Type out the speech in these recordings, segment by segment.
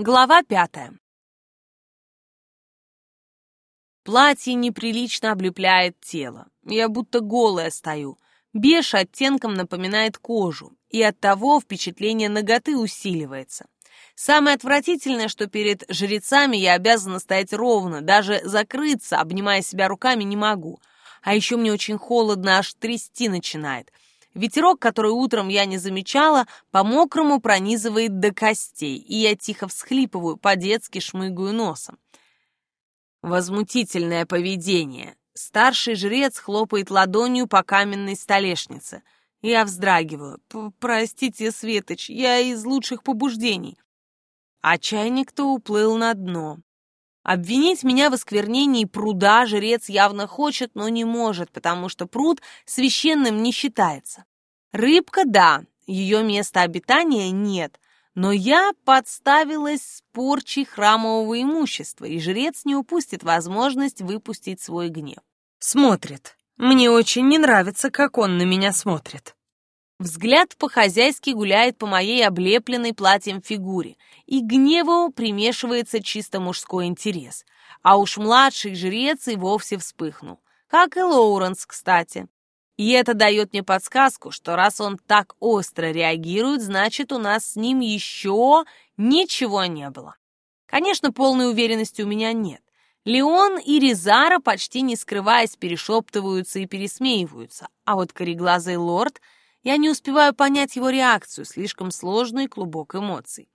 Глава пятая. Платье неприлично облепляет тело. Я будто голая стою. Беж оттенком напоминает кожу, и оттого впечатление ноготы усиливается. Самое отвратительное, что перед жрецами я обязана стоять ровно, даже закрыться, обнимая себя руками, не могу. А еще мне очень холодно, аж трясти начинает — Ветерок, который утром я не замечала, по-мокрому пронизывает до костей, и я тихо всхлипываю, по-детски шмыгаю носом. Возмутительное поведение. Старший жрец хлопает ладонью по каменной столешнице. Я вздрагиваю. «Простите, Светоч, я из лучших побуждений». А чайник-то уплыл на дно. Обвинить меня в осквернении пруда жрец явно хочет, но не может, потому что пруд священным не считается. Рыбка – да, ее место обитания нет, но я подставилась с порчей храмового имущества, и жрец не упустит возможность выпустить свой гнев. Смотрит. Мне очень не нравится, как он на меня смотрит. Взгляд по-хозяйски гуляет по моей облепленной платьем фигуре, и гневу примешивается чисто мужской интерес. А уж младший жрец и вовсе вспыхнул. Как и Лоуренс, кстати. И это дает мне подсказку, что раз он так остро реагирует, значит, у нас с ним еще ничего не было. Конечно, полной уверенности у меня нет. Леон и Ризара, почти не скрываясь, перешептываются и пересмеиваются, а вот кореглазый лорд, я не успеваю понять его реакцию, слишком сложный клубок эмоций.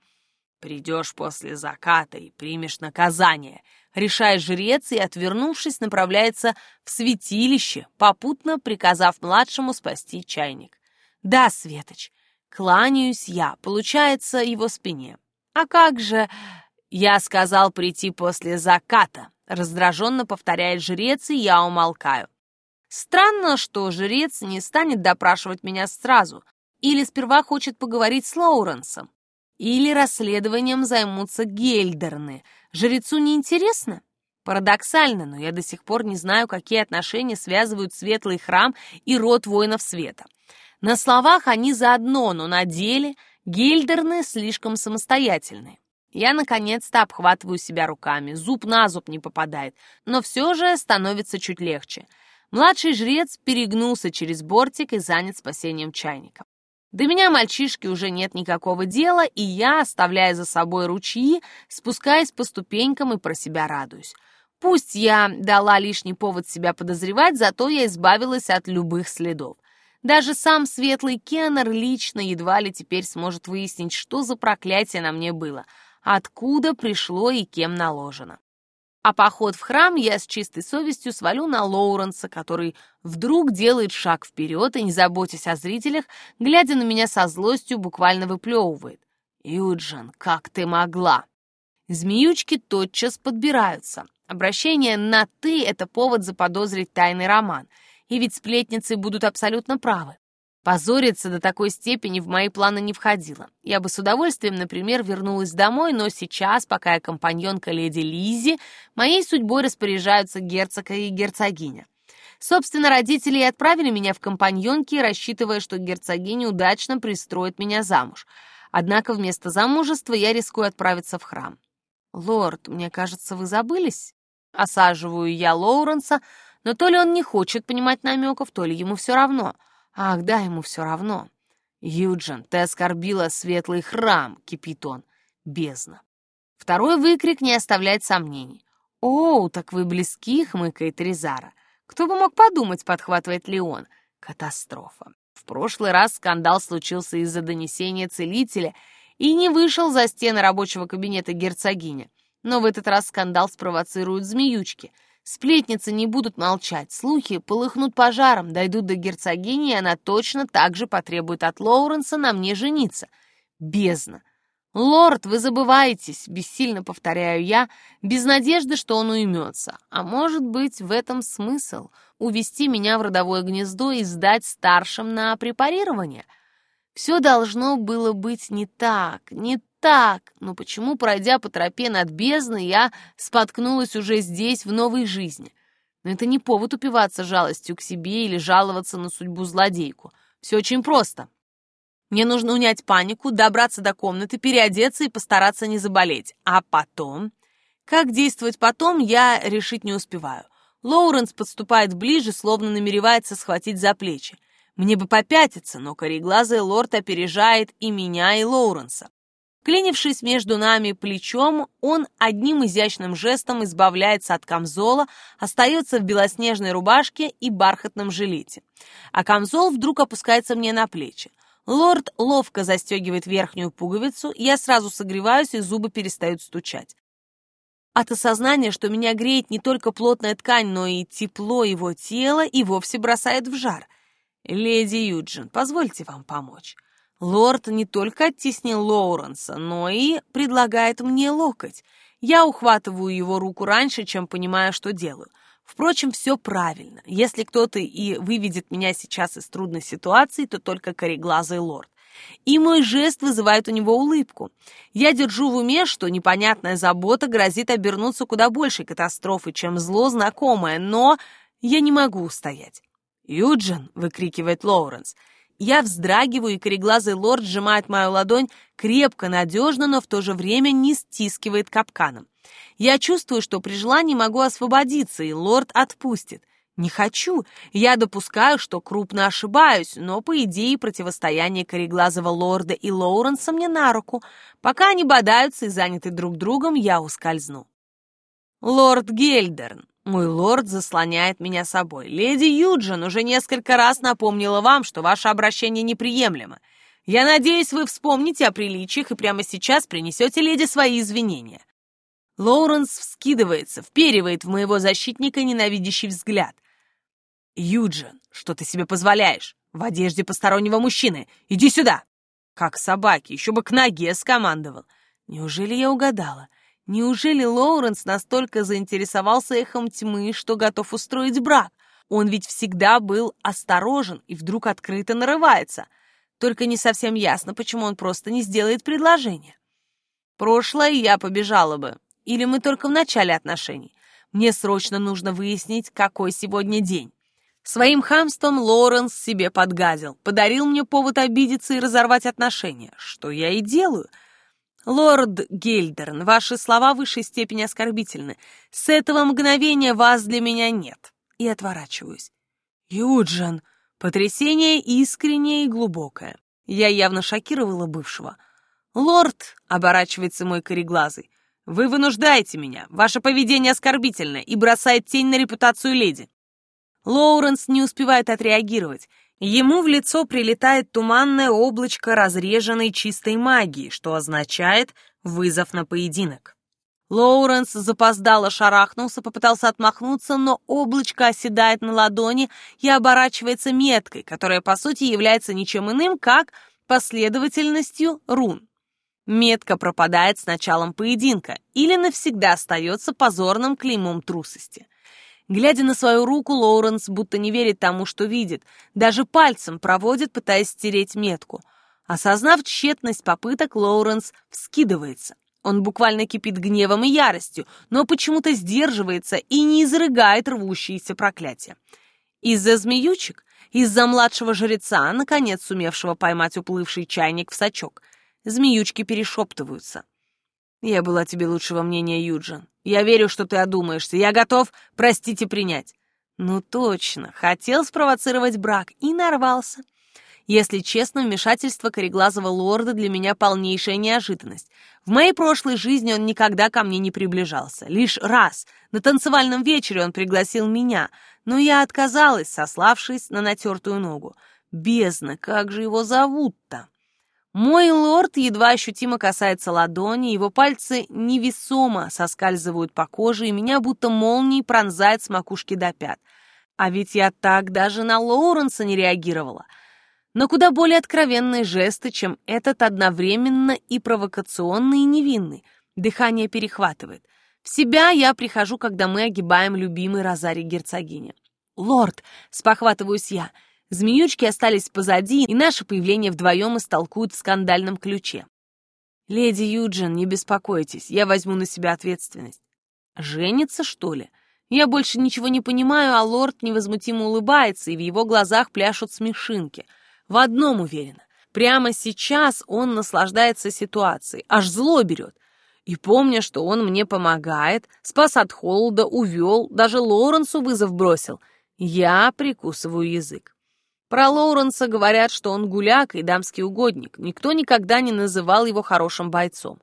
«Придешь после заката и примешь наказание», решая жрец и, отвернувшись, направляется в святилище, попутно приказав младшему спасти чайник. «Да, Светоч, кланяюсь я, получается, его спине. А как же...» «Я сказал прийти после заката», — раздраженно повторяет жрец, и я умолкаю. Странно, что жрец не станет допрашивать меня сразу, или сперва хочет поговорить с Лоуренсом, или расследованием займутся Гельдерны — Жрецу не интересно? Парадоксально, но я до сих пор не знаю, какие отношения связывают светлый храм и род воинов света. На словах они заодно, но на деле гильдерны слишком самостоятельные. Я наконец-то обхватываю себя руками, зуб на зуб не попадает, но все же становится чуть легче. Младший жрец перегнулся через бортик и занят спасением чайника. До меня мальчишки уже нет никакого дела, и я, оставляя за собой ручьи, спускаясь по ступенькам и про себя радуюсь. Пусть я дала лишний повод себя подозревать, зато я избавилась от любых следов. Даже сам светлый Кеннер лично едва ли теперь сможет выяснить, что за проклятие на мне было, откуда пришло и кем наложено. А поход в храм я с чистой совестью свалю на Лоуренса, который вдруг делает шаг вперед и, не заботясь о зрителях, глядя на меня со злостью, буквально выплевывает. «Юджин, как ты могла?» Змеючки тотчас подбираются. Обращение на «ты» — это повод заподозрить тайный роман. И ведь сплетницы будут абсолютно правы. Позориться до такой степени в мои планы не входило. Я бы с удовольствием, например, вернулась домой, но сейчас, пока я компаньонка леди Лизи, моей судьбой распоряжаются герцога и герцогиня. Собственно, родители и отправили меня в компаньонки, рассчитывая, что герцогиня удачно пристроит меня замуж. Однако вместо замужества я рискую отправиться в храм. «Лорд, мне кажется, вы забылись?» Осаживаю я Лоуренса, но то ли он не хочет понимать намеков, то ли ему все равно — Ах, да, ему все равно. «Юджин, ты оскорбила светлый храм!» — кипит он. Бездна. Второй выкрик не оставляет сомнений. «Оу, так вы близки!» — хмыкает Ризара. «Кто бы мог подумать?» — подхватывает Леон. Катастрофа. В прошлый раз скандал случился из-за донесения целителя и не вышел за стены рабочего кабинета герцогиня. Но в этот раз скандал спровоцируют змеючки — Сплетницы не будут молчать, слухи полыхнут пожаром, дойдут до герцогини, и она точно так же потребует от Лоуренса на мне жениться. Бездна! «Лорд, вы забываетесь», — бессильно повторяю я, без надежды, что он уймется. А может быть, в этом смысл — увести меня в родовое гнездо и сдать старшим на препарирование? Все должно было быть не так, не так, но почему, пройдя по тропе над бездной, я споткнулась уже здесь, в новой жизни? Но это не повод упиваться жалостью к себе или жаловаться на судьбу злодейку. Все очень просто. Мне нужно унять панику, добраться до комнаты, переодеться и постараться не заболеть. А потом... Как действовать потом, я решить не успеваю. Лоуренс подступает ближе, словно намеревается схватить за плечи. Мне бы попятиться, но кореглазый лорд опережает и меня, и Лоуренса. Клинившись между нами плечом, он одним изящным жестом избавляется от камзола, остается в белоснежной рубашке и бархатном жилете. А камзол вдруг опускается мне на плечи. Лорд ловко застегивает верхнюю пуговицу, я сразу согреваюсь, и зубы перестают стучать. От осознания, что меня греет не только плотная ткань, но и тепло его тела, и вовсе бросает в жар. «Леди Юджин, позвольте вам помочь». Лорд не только оттеснил Лоуренса, но и предлагает мне локоть. Я ухватываю его руку раньше, чем понимаю, что делаю. Впрочем, все правильно. Если кто-то и выведет меня сейчас из трудной ситуации, то только кореглазый лорд. И мой жест вызывает у него улыбку. Я держу в уме, что непонятная забота грозит обернуться куда большей катастрофой, чем зло знакомое, но я не могу устоять. «Юджин!» — выкрикивает Лоуренс — я вздрагиваю, и кореглазый лорд сжимает мою ладонь крепко, надежно, но в то же время не стискивает капканом. Я чувствую, что при желании могу освободиться, и лорд отпустит. Не хочу. Я допускаю, что крупно ошибаюсь, но, по идее, противостояние кореглазого лорда и Лоуренса мне на руку. Пока они бодаются и заняты друг другом, я ускользну. Лорд Гельдерн, мой лорд заслоняет меня собой. Леди Юджин уже несколько раз напомнила вам, что ваше обращение неприемлемо. Я надеюсь, вы вспомните о приличиях и прямо сейчас принесете леди свои извинения. Лоуренс вскидывается, вперивает в моего защитника ненавидящий взгляд. «Юджин, что ты себе позволяешь? В одежде постороннего мужчины. Иди сюда!» Как собаки, еще бы к ноге скомандовал. Неужели я угадала? Неужели Лоуренс настолько заинтересовался эхом тьмы, что готов устроить брак? Он ведь всегда был осторожен и вдруг открыто нарывается. Только не совсем ясно, почему он просто не сделает предложение. Прошлое я побежала бы. Или мы только в начале отношений. Мне срочно нужно выяснить, какой сегодня день. Своим хамством Лоуренс себе подгадил, подарил мне повод обидеться и разорвать отношения, что я и делаю — «Лорд Гельдерн, ваши слова в высшей степени оскорбительны. С этого мгновения вас для меня нет». И отворачиваюсь. «Юджин!» Потрясение искреннее и глубокое. Я явно шокировала бывшего. «Лорд!» — оборачивается мой кореглазый. «Вы вынуждаете меня. Ваше поведение оскорбительное и бросает тень на репутацию леди». Лоуренс не успевает отреагировать. Ему в лицо прилетает туманное облачко разреженной чистой магии, что означает вызов на поединок. Лоуренс запоздало шарахнулся, попытался отмахнуться, но облачко оседает на ладони и оборачивается меткой, которая, по сути, является ничем иным, как последовательностью рун. Метка пропадает с началом поединка или навсегда остается позорным клеймом трусости. Глядя на свою руку, Лоуренс будто не верит тому, что видит. Даже пальцем проводит, пытаясь стереть метку. Осознав тщетность попыток, Лоуренс вскидывается. Он буквально кипит гневом и яростью, но почему-то сдерживается и не изрыгает рвущиеся проклятия. Из-за змеючек, из-за младшего жреца, наконец сумевшего поймать уплывший чайник в сачок, змеючки перешептываются. «Я была тебе лучшего мнения, Юджин. Я верю, что ты одумаешься. Я готов простить и принять». «Ну точно. Хотел спровоцировать брак и нарвался». Если честно, вмешательство кореглазого лорда для меня полнейшая неожиданность. В моей прошлой жизни он никогда ко мне не приближался. Лишь раз, на танцевальном вечере он пригласил меня, но я отказалась, сославшись на натертую ногу. Бездна, как же его зовут-то? Мой лорд едва ощутимо касается ладони, его пальцы невесомо соскальзывают по коже, и меня будто молнией пронзает с макушки до пят. А ведь я так даже на Лоуренса не реагировала. Но куда более откровенные жесты, чем этот одновременно и провокационный, и невинный. Дыхание перехватывает. В себя я прихожу, когда мы огибаем любимый розарий герцогини. «Лорд!» — спохватываюсь я — Змеючки остались позади, и наше появление вдвоем истолкуют в скандальном ключе. «Леди Юджин, не беспокойтесь, я возьму на себя ответственность». «Женится, что ли?» Я больше ничего не понимаю, а лорд невозмутимо улыбается, и в его глазах пляшут смешинки. В одном уверена. Прямо сейчас он наслаждается ситуацией, аж зло берет. И помня, что он мне помогает, спас от холода, увел, даже Лоуренсу вызов бросил, я прикусываю язык. Про Лоуренса говорят, что он гуляк и дамский угодник. Никто никогда не называл его хорошим бойцом.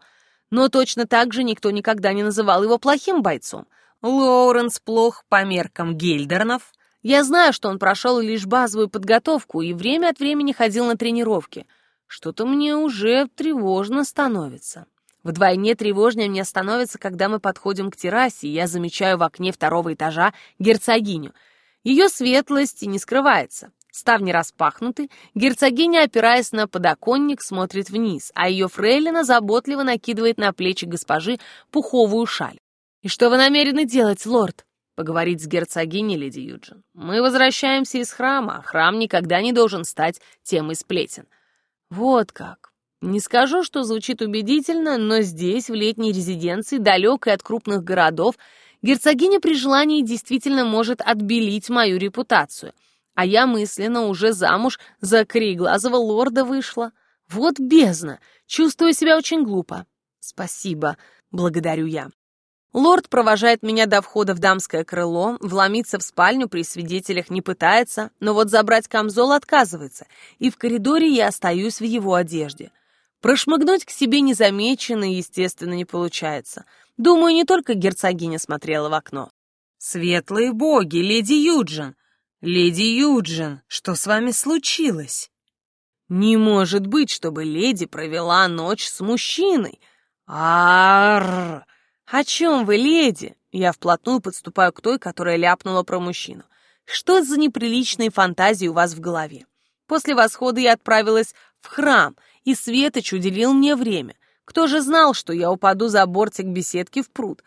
Но точно так же никто никогда не называл его плохим бойцом. Лоуренс плох по меркам Гельдернов. Я знаю, что он прошел лишь базовую подготовку и время от времени ходил на тренировки. Что-то мне уже тревожно становится. Вдвойне тревожнее мне становится, когда мы подходим к террасе, и я замечаю в окне второго этажа герцогиню. Ее светлость не скрывается. Ставни распахнуты, герцогиня, опираясь на подоконник, смотрит вниз, а ее фрейлина заботливо накидывает на плечи госпожи пуховую шаль. «И что вы намерены делать, лорд?» Поговорить с герцогиней, леди Юджин. «Мы возвращаемся из храма, а храм никогда не должен стать темой сплетен». «Вот как. Не скажу, что звучит убедительно, но здесь, в летней резиденции, далекой от крупных городов, герцогиня при желании действительно может отбелить мою репутацию. А я мысленно уже замуж за кореглазого лорда вышла. Вот бездна, чувствую себя очень глупо. Спасибо, благодарю я. Лорд провожает меня до входа в дамское крыло, вломиться в спальню при свидетелях не пытается, но вот забрать камзол отказывается, и в коридоре я остаюсь в его одежде. Прошмыгнуть к себе незамеченно, естественно, не получается. Думаю, не только герцогиня смотрела в окно. «Светлые боги, леди Юджин! Леди Юджин, что с вами случилось?» «Не может быть, чтобы леди провела ночь с мужчиной!» «Арррр! О чем вы, леди?» Я вплотную подступаю к той, которая ляпнула про мужчину. «Что за неприличные фантазии у вас в голове?» После восхода я отправилась в храм — и Светоч уделил мне время. Кто же знал, что я упаду за бортик беседки в пруд?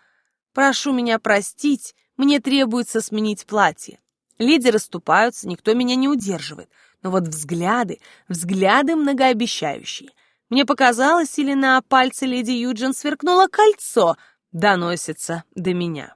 Прошу меня простить, мне требуется сменить платье. Леди расступаются, никто меня не удерживает. Но вот взгляды, взгляды многообещающие. Мне показалось, или на пальце леди Юджин сверкнуло кольцо, доносится до меня.